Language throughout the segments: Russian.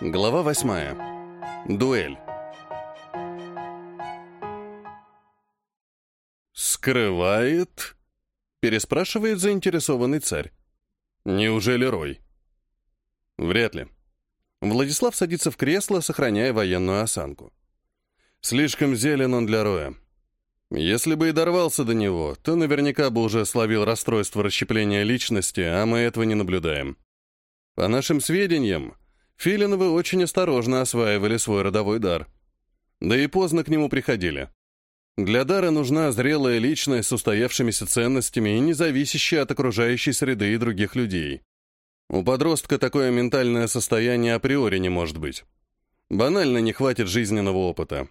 Глава восьмая. Дуэль. «Скрывает?» — переспрашивает заинтересованный царь. «Неужели Рой?» «Вряд ли». Владислав садится в кресло, сохраняя военную осанку. «Слишком зелен он для Роя. Если бы и дорвался до него, то наверняка бы уже словил расстройство расщепления личности, а мы этого не наблюдаем. По нашим сведениям, Филиновы очень осторожно осваивали свой родовой дар. Да и поздно к нему приходили. Для дара нужна зрелая личность с устоявшимися ценностями и не зависящая от окружающей среды и других людей. У подростка такое ментальное состояние априори не может быть. Банально не хватит жизненного опыта.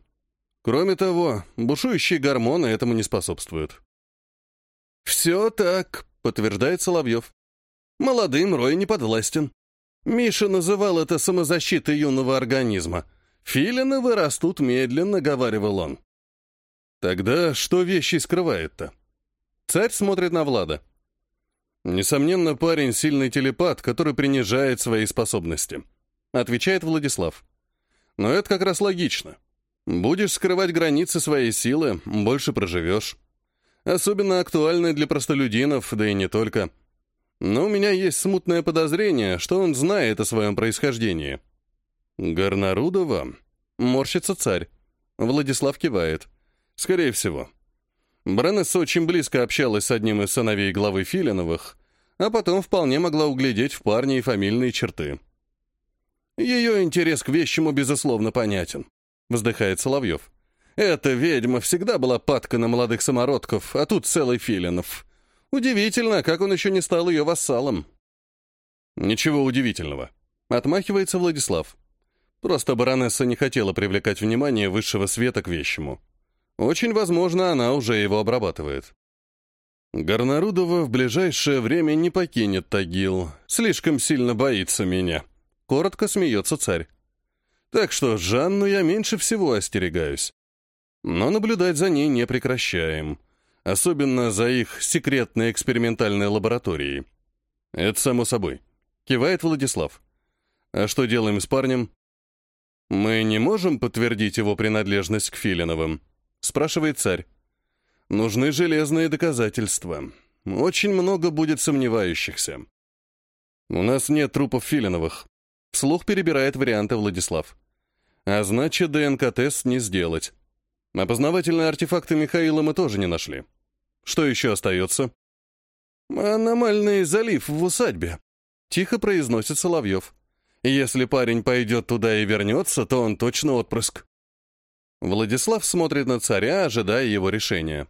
Кроме того, бушующие гормоны этому не способствуют. «Все так», — подтверждает Соловьев. «Молодым Рой не подвластен. Миша называл это самозащитой юного организма. Филины вырастут медленно, говаривал он. Тогда что вещи скрывает-то? Царь смотрит на Влада. Несомненно, парень сильный телепат, который принижает свои способности. Отвечает Владислав. Но это как раз логично. Будешь скрывать границы своей силы, больше проживешь. Особенно актуально для простолюдинов, да и не только. Но у меня есть смутное подозрение, что он знает о своем происхождении. Горнарудова? Морщится царь. Владислав кивает. Скорее всего. Бренесса очень близко общалась с одним из сыновей главы Филиновых, а потом вполне могла углядеть в парне и фамильные черты. Ее интерес к вещему, безусловно, понятен, вздыхает Соловьев. Эта ведьма всегда была падка на молодых самородков, а тут целый Филинов. Удивительно, как он еще не стал ее вассалом. Ничего удивительного. Отмахивается Владислав. Просто баронесса не хотела привлекать внимание высшего света к вещему. Очень возможно, она уже его обрабатывает. Горнарудова в ближайшее время не покинет Тагил. Слишком сильно боится меня. Коротко смеется царь. Так что Жанну я меньше всего остерегаюсь. Но наблюдать за ней не прекращаем особенно за их секретной экспериментальной лабораторией. Это само собой. Кивает Владислав. А что делаем с парнем? Мы не можем подтвердить его принадлежность к Филиновым, спрашивает царь. Нужны железные доказательства. Очень много будет сомневающихся. У нас нет трупов Филиновых. Вслух перебирает варианты Владислав. А значит, ДНК-тест не сделать. Опознавательные артефакты Михаила мы тоже не нашли. Что еще остается? «Аномальный залив в усадьбе», — тихо произносит Соловьев. «Если парень пойдет туда и вернется, то он точно отпрыск». Владислав смотрит на царя, ожидая его решения.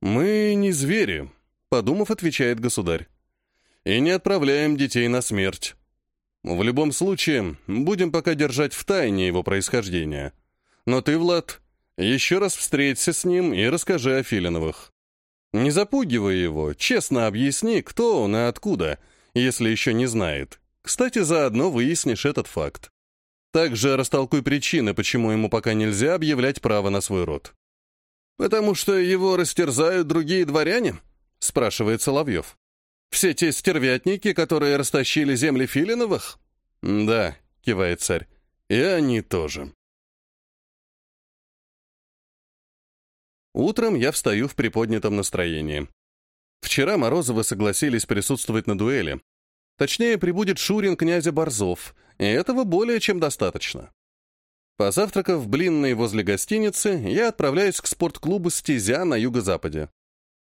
«Мы не звери», — подумав, отвечает государь. «И не отправляем детей на смерть. В любом случае, будем пока держать в тайне его происхождение. Но ты, Влад, еще раз встреться с ним и расскажи о Филиновых. Не запугивай его, честно объясни, кто он и откуда, если еще не знает. Кстати, заодно выяснишь этот факт. Также растолкуй причины, почему ему пока нельзя объявлять право на свой род. «Потому что его растерзают другие дворяне?» — спрашивает Соловьев. «Все те стервятники, которые растащили земли Филиновых?» «Да», — кивает царь, — «и они тоже». Утром я встаю в приподнятом настроении. Вчера Морозовы согласились присутствовать на дуэли. Точнее, прибудет Шурин князя Борзов, и этого более чем достаточно. Позавтракав в блинной возле гостиницы, я отправляюсь к спортклубу «Стезя» на юго-западе.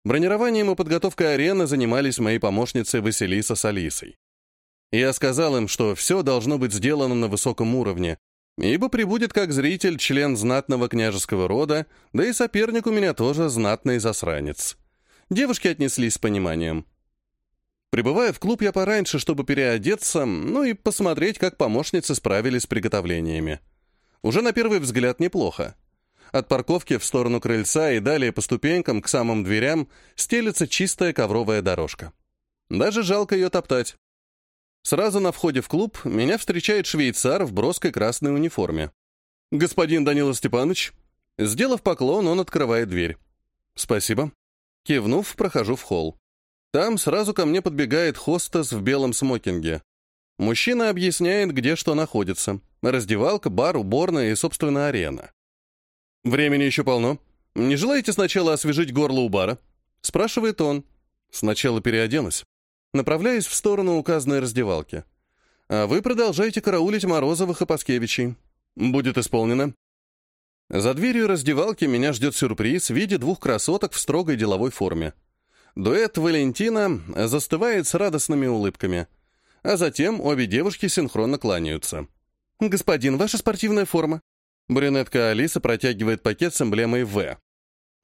Бронированием и подготовкой арены занимались мои помощницы Василиса с Алисой. Я сказал им, что все должно быть сделано на высоком уровне, ибо прибудет как зритель член знатного княжеского рода, да и соперник у меня тоже знатный засранец. Девушки отнеслись с пониманием. Прибывая в клуб я пораньше, чтобы переодеться, ну и посмотреть, как помощницы справились с приготовлениями. Уже на первый взгляд неплохо. От парковки в сторону крыльца и далее по ступенькам к самым дверям стелется чистая ковровая дорожка. Даже жалко ее топтать. Сразу на входе в клуб меня встречает швейцар в броской красной униформе. «Господин Данила Степанович». Сделав поклон, он открывает дверь. «Спасибо». Кивнув, прохожу в холл. Там сразу ко мне подбегает хостес в белом смокинге. Мужчина объясняет, где что находится. Раздевалка, бар, уборная и, собственно, арена. «Времени еще полно. Не желаете сначала освежить горло у бара?» Спрашивает он. Сначала переоденусь. Направляюсь в сторону указанной раздевалки. А вы продолжаете караулить Морозовых и Паскевичей. Будет исполнено. За дверью раздевалки меня ждет сюрприз в виде двух красоток в строгой деловой форме. Дуэт Валентина застывает с радостными улыбками, а затем обе девушки синхронно кланяются. «Господин, ваша спортивная форма». Брюнетка Алиса протягивает пакет с эмблемой «В».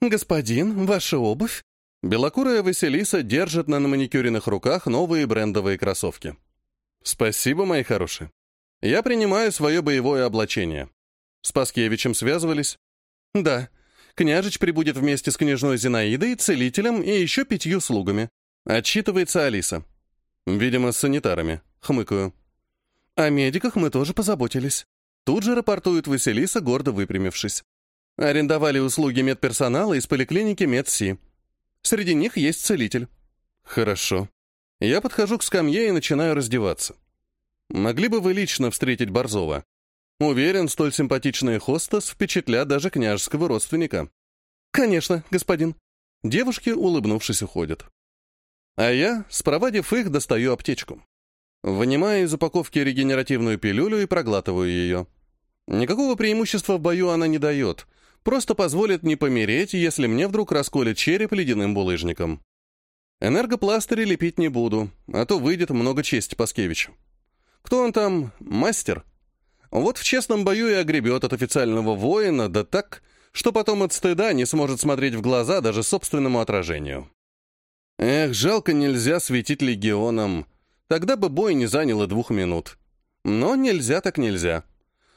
«Господин, ваша обувь». Белокурая Василиса держит на маникюренных руках новые брендовые кроссовки. «Спасибо, мои хорошие. Я принимаю свое боевое облачение. С Паскевичем связывались?» «Да. Княжич прибудет вместе с княжной Зинаидой, целителем и еще пятью слугами. Отчитывается Алиса. Видимо, с санитарами. Хмыкаю. О медиках мы тоже позаботились. Тут же рапортует Василиса, гордо выпрямившись. Арендовали услуги медперсонала из поликлиники Медси. Среди них есть целитель. Хорошо. Я подхожу к скамье и начинаю раздеваться. Могли бы вы лично встретить Борзова? Уверен, столь симпатичный хостес впечатлят даже княжеского родственника. Конечно, господин. Девушки, улыбнувшись, уходят. А я, спровадив их, достаю аптечку. Вынимаю из упаковки регенеративную пилюлю и проглатываю ее. Никакого преимущества в бою она не дает, просто позволит не помереть, если мне вдруг расколет череп ледяным булыжником. Энергопластыри лепить не буду, а то выйдет много чести Паскевичу. Кто он там? Мастер? Вот в честном бою и огребет от официального воина, да так, что потом от стыда не сможет смотреть в глаза даже собственному отражению. Эх, жалко нельзя светить легионом. Тогда бы бой не занял и двух минут. Но нельзя так нельзя.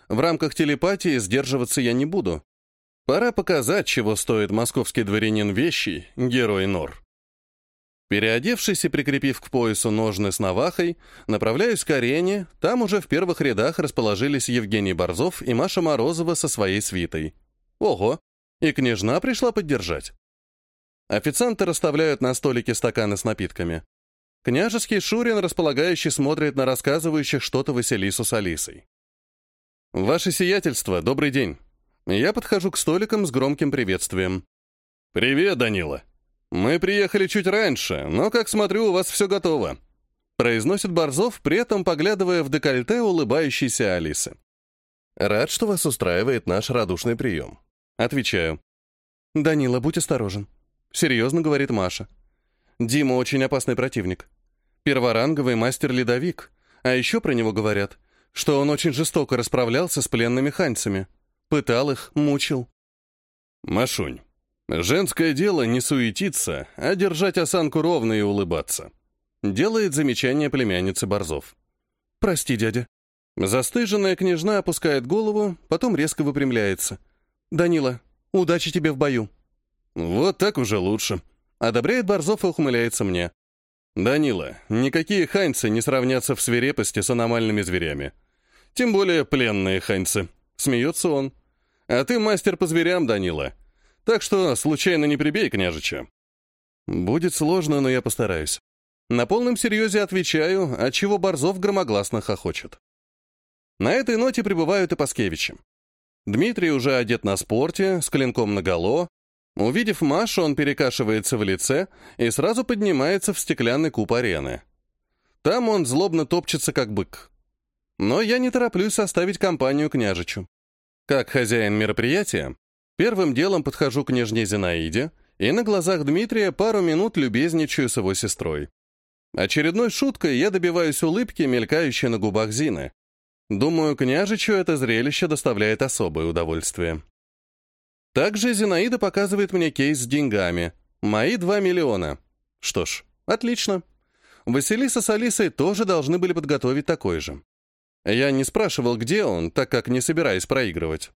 В рамках телепатии сдерживаться я не буду. Пора показать, чего стоит московский дворянин вещи, герой Нор. Переодевшись и прикрепив к поясу ножны с навахой, направляюсь к арене, там уже в первых рядах расположились Евгений Борзов и Маша Морозова со своей свитой. Ого! И княжна пришла поддержать. Официанты расставляют на столике стаканы с напитками. Княжеский Шурин, располагающий, смотрит на рассказывающих что-то Василису с Алисой. «Ваше сиятельство, добрый день!» Я подхожу к столикам с громким приветствием. «Привет, Данила!» «Мы приехали чуть раньше, но, как смотрю, у вас все готово», произносит Борзов, при этом поглядывая в декольте улыбающейся Алисы. «Рад, что вас устраивает наш радушный прием». Отвечаю. «Данила, будь осторожен», — серьезно говорит Маша. «Дима очень опасный противник. Перворанговый мастер-ледовик, а еще про него говорят, что он очень жестоко расправлялся с пленными ханьцами. Пытал их, мучил». «Машунь, Женское дело не суетиться, а держать осанку ровно и улыбаться. Делает замечание племянницы Борзов. «Прости, дядя». Застыженная княжна опускает голову, потом резко выпрямляется. «Данила, удачи тебе в бою». «Вот так уже лучше», — одобряет Борзов и ухмыляется мне. «Данила, никакие ханьцы не сравнятся в свирепости с аномальными зверями. Тем более пленные ханьцы», — смеется он. «А ты мастер по зверям, Данила. Так что случайно не прибей, княжича. Будет сложно, но я постараюсь. На полном серьезе отвечаю, отчего Борзов громогласно хохочет. На этой ноте прибывают и Паскевичи. Дмитрий уже одет на спорте, с клинком наголо. Увидев Машу, он перекашивается в лице и сразу поднимается в стеклянный куб арены. Там он злобно топчется, как бык. Но я не тороплюсь оставить компанию княжичу. Как хозяин мероприятия, Первым делом подхожу к княжне Зинаиде и на глазах Дмитрия пару минут любезничаю с его сестрой. Очередной шуткой я добиваюсь улыбки, мелькающей на губах Зины. Думаю, княжичу это зрелище доставляет особое удовольствие. Также Зинаида показывает мне кейс с деньгами. Мои 2 миллиона. Что ж, отлично. Василиса с Алисой тоже должны были подготовить такой же. Я не спрашивал, где он, так как не собираюсь проигрывать.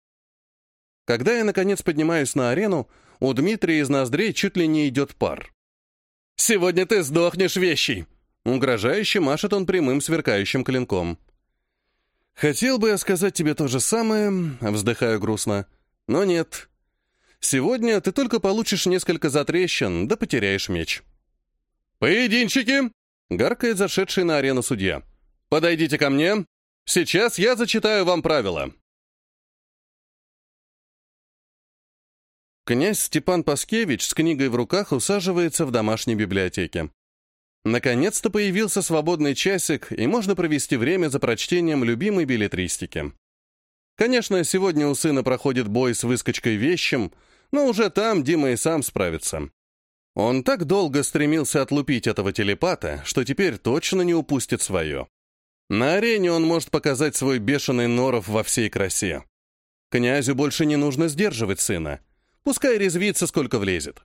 Когда я, наконец, поднимаюсь на арену, у Дмитрия из ноздрей чуть ли не идет пар. «Сегодня ты сдохнешь, вещий!» Угрожающе машет он прямым сверкающим клинком. «Хотел бы я сказать тебе то же самое», — вздыхаю грустно, — «но нет. Сегодня ты только получишь несколько затрещин, да потеряешь меч». «Поединчики!» — гаркает зашедший на арену судья. Подойдите ко мне. Сейчас я зачитаю вам правила. Князь Степан Паскевич с книгой в руках усаживается в домашней библиотеке. Наконец-то появился свободный часик, и можно провести время за прочтением любимой билетристики. Конечно, сегодня у сына проходит бой с выскочкой вещим, но уже там Дима и сам справится. Он так долго стремился отлупить этого телепата, что теперь точно не упустит свое. На арене он может показать свой бешеный норов во всей красе. Князю больше не нужно сдерживать сына. Пускай резвится, сколько влезет.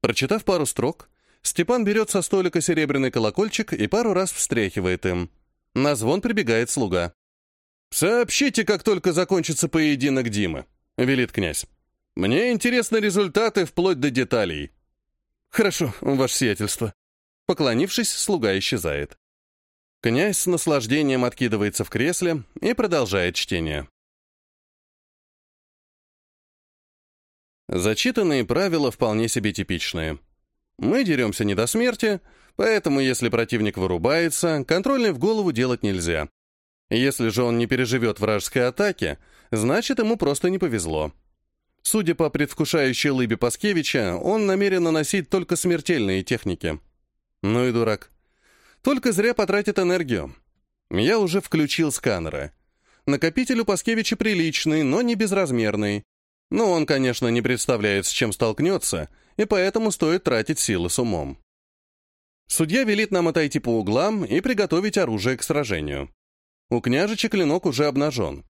Прочитав пару строк, Степан берет со столика серебряный колокольчик и пару раз встряхивает им. На звон прибегает слуга. «Сообщите, как только закончится поединок Димы», — велит князь. «Мне интересны результаты вплоть до деталей». «Хорошо, ваше сиятельство». Поклонившись, слуга исчезает. Князь с наслаждением откидывается в кресле и продолжает чтение. Зачитанные правила вполне себе типичные. Мы деремся не до смерти, поэтому если противник вырубается, контрольный в голову делать нельзя. Если же он не переживет вражеской атаки, значит, ему просто не повезло. Судя по предвкушающей лыбе Паскевича, он намерен наносить только смертельные техники. Ну и дурак. Только зря потратит энергию. Я уже включил сканеры. Накопитель у Паскевича приличный, но не безразмерный. Но он, конечно, не представляет, с чем столкнется, и поэтому стоит тратить силы с умом. Судья велит нам отойти по углам и приготовить оружие к сражению. У княжича клинок уже обнажен.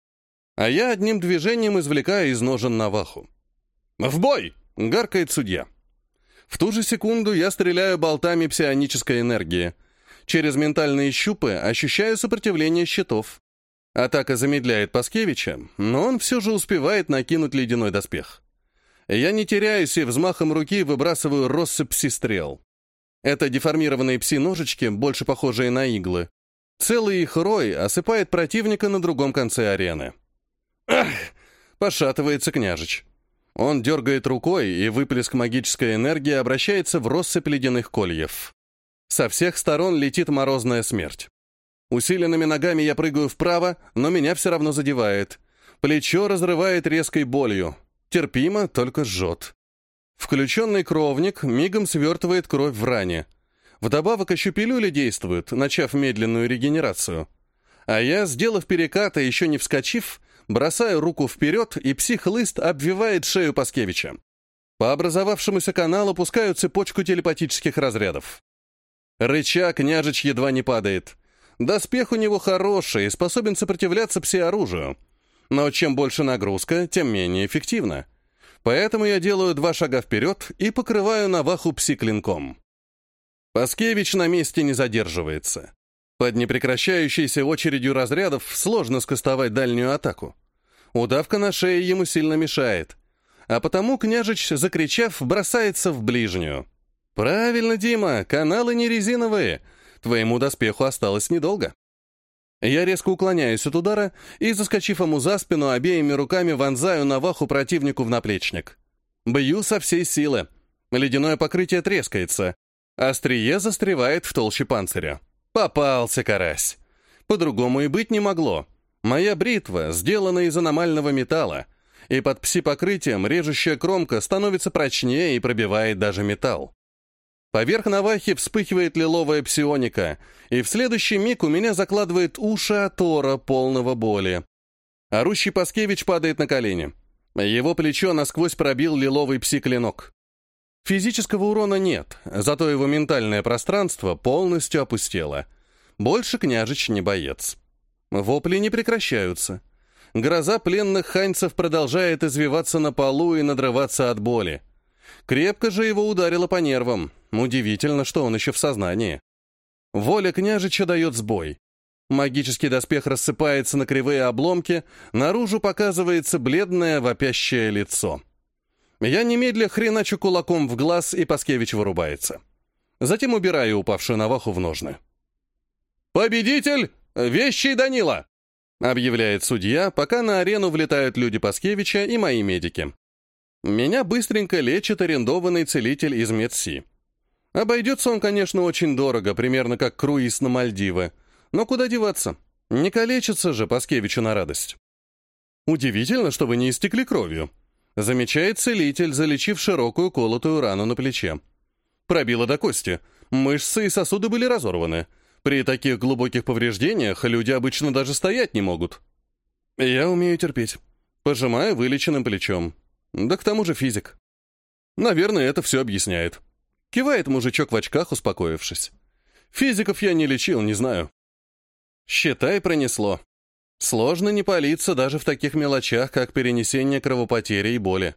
А я одним движением извлекаю из ножен наваху. «В бой!» — гаркает судья. В ту же секунду я стреляю болтами псионической энергии. Через ментальные щупы ощущаю сопротивление щитов. Атака замедляет Паскевича, но он все же успевает накинуть ледяной доспех. Я не теряюсь и взмахом руки выбрасываю россыпь пси-стрел. Это деформированные пси-ножички, больше похожие на иглы. Целый их рой осыпает противника на другом конце арены. Ах! Пошатывается княжич. Он дергает рукой, и выплеск магической энергии обращается в россыпь ледяных кольев. Со всех сторон летит морозная смерть. Усиленными ногами я прыгаю вправо, но меня все равно задевает. Плечо разрывает резкой болью. Терпимо, только жжет. Включенный кровник мигом свертывает кровь в ране. Вдобавок еще пилюли действуют, начав медленную регенерацию. А я, сделав перекат и еще не вскочив, бросаю руку вперед, и психлыст обвивает шею Паскевича. По образовавшемуся каналу пускаю цепочку телепатических разрядов. Рычаг княжич едва не падает. Доспех у него хороший, способен сопротивляться пси-оружию. Но чем больше нагрузка, тем менее эффективно. Поэтому я делаю два шага вперед и покрываю Наваху пси-клинком. Паскевич на месте не задерживается. Под непрекращающейся очередью разрядов сложно скостовать дальнюю атаку. Удавка на шее ему сильно мешает. А потому княжич, закричав, бросается в ближнюю. «Правильно, Дима, каналы не резиновые. Твоему доспеху осталось недолго». Я резко уклоняюсь от удара и, заскочив ему за спину, обеими руками вонзаю наваху противнику в наплечник. Бью со всей силы. Ледяное покрытие трескается. Острие застревает в толще панциря. Попался карась. По-другому и быть не могло. Моя бритва сделана из аномального металла, и под пси-покрытием режущая кромка становится прочнее и пробивает даже металл. Поверх навахи вспыхивает лиловая псионика, и в следующий миг у меня закладывает уши от Тора, полного боли. Орущий Паскевич падает на колени. Его плечо насквозь пробил лиловый пси-клинок. Физического урона нет, зато его ментальное пространство полностью опустело. Больше княжич не боец. Вопли не прекращаются. Гроза пленных ханьцев продолжает извиваться на полу и надрываться от боли. Крепко же его ударило по нервам. Удивительно, что он еще в сознании. Воля княжича дает сбой. Магический доспех рассыпается на кривые обломки, наружу показывается бледное вопящее лицо. Я немедля хреначу кулаком в глаз, и Паскевич вырубается. Затем убираю упавшую наваху в ножны. «Победитель! Вещий Данила!» объявляет судья, пока на арену влетают люди Паскевича и мои медики. Меня быстренько лечит арендованный целитель из Медси. Обойдется он, конечно, очень дорого, примерно как круиз на Мальдивы, Но куда деваться? Не калечится же Паскевичу на радость. Удивительно, что вы не истекли кровью. Замечает целитель, залечив широкую колотую рану на плече. Пробило до кости. Мышцы и сосуды были разорваны. При таких глубоких повреждениях люди обычно даже стоять не могут. Я умею терпеть. Пожимаю вылеченным плечом. Да к тому же физик. Наверное, это все объясняет. Кивает мужичок в очках, успокоившись. Физиков я не лечил, не знаю. Считай, пронесло. Сложно не палиться даже в таких мелочах, как перенесение кровопотери и боли.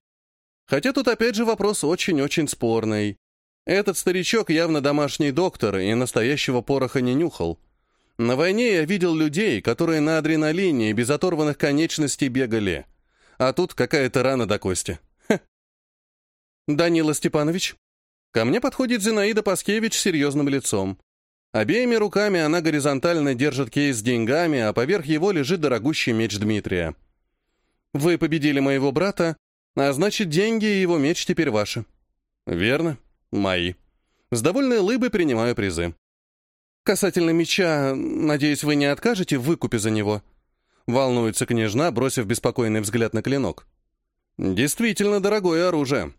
Хотя тут опять же вопрос очень-очень спорный. Этот старичок явно домашний доктор и настоящего пороха не нюхал. На войне я видел людей, которые на адреналине и без оторванных конечностей бегали. А тут какая-то рана до кости. Ха. Данила Степанович. Ко мне подходит Зинаида Паскевич с серьезным лицом. Обеими руками она горизонтально держит кейс с деньгами, а поверх его лежит дорогущий меч Дмитрия. «Вы победили моего брата, а значит, деньги и его меч теперь ваши». «Верно. Мои. С довольной лыбой принимаю призы». «Касательно меча, надеюсь, вы не откажете в выкупе за него?» Волнуется княжна, бросив беспокойный взгляд на клинок. «Действительно дорогое оружие.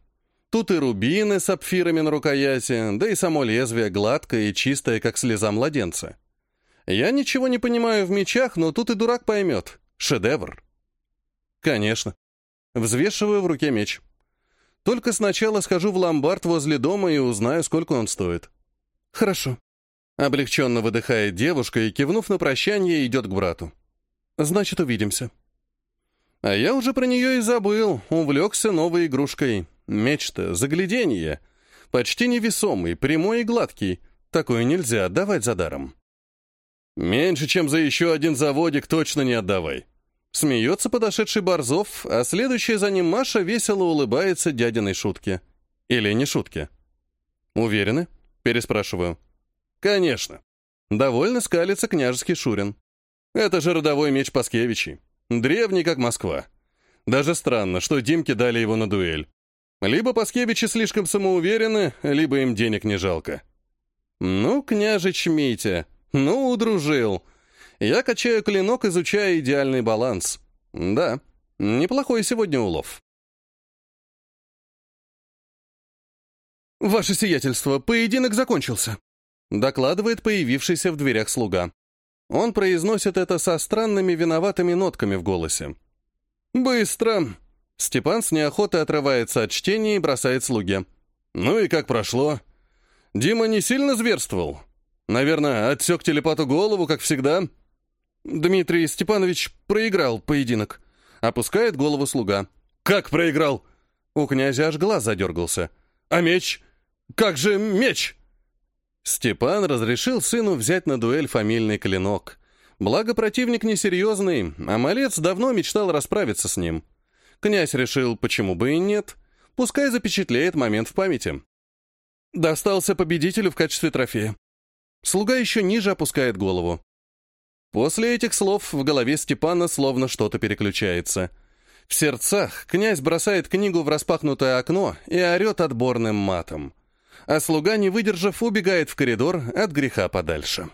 Тут и рубины с сапфирами на рукояти, да и само лезвие гладкое и чистое, как слеза младенца. Я ничего не понимаю в мечах, но тут и дурак поймет. Шедевр. Конечно. Взвешиваю в руке меч. Только сначала схожу в ломбард возле дома и узнаю, сколько он стоит. Хорошо. Облегченно выдыхает девушка и, кивнув на прощание, идет к брату. Значит, увидимся. А я уже про нее и забыл, увлекся новой игрушкой. Меч-то загляденье. Почти невесомый, прямой и гладкий. Такое нельзя отдавать за даром. Меньше, чем за еще один заводик, точно не отдавай. Смеется подошедший Борзов, а следующая за ним Маша весело улыбается дядиной шутке. Или не шутке. «Уверены?» — переспрашиваю. «Конечно». Довольно скалится княжеский Шурин. «Это же родовой меч Паскевичей. Древний, как Москва. Даже странно, что Димке дали его на дуэль. Либо Паскевичи слишком самоуверены, либо им денег не жалко. Ну, княжич Митя, ну, удружил. Я качаю клинок, изучая идеальный баланс. Да, неплохой сегодня улов. «Ваше сиятельство, поединок закончился», — докладывает появившийся в дверях слуга. Он произносит это со странными виноватыми нотками в голосе. «Быстро!» Степан с неохотой отрывается от чтения и бросает слуге. «Ну и как прошло?» «Дима не сильно зверствовал? Наверное, отсек телепату голову, как всегда?» Дмитрий Степанович проиграл поединок. Опускает голову слуга. «Как проиграл?» У князя аж глаз задергался. «А меч? Как же меч?» Степан разрешил сыну взять на дуэль фамильный клинок. Благо противник несерьезный, а малец давно мечтал расправиться с ним. Князь решил, почему бы и нет. Пускай запечатлеет момент в памяти. Достался победителю в качестве трофея. Слуга еще ниже опускает голову. После этих слов в голове Степана словно что-то переключается. В сердцах князь бросает книгу в распахнутое окно и орет отборным матом. А слуга, не выдержав, убегает в коридор от греха подальше.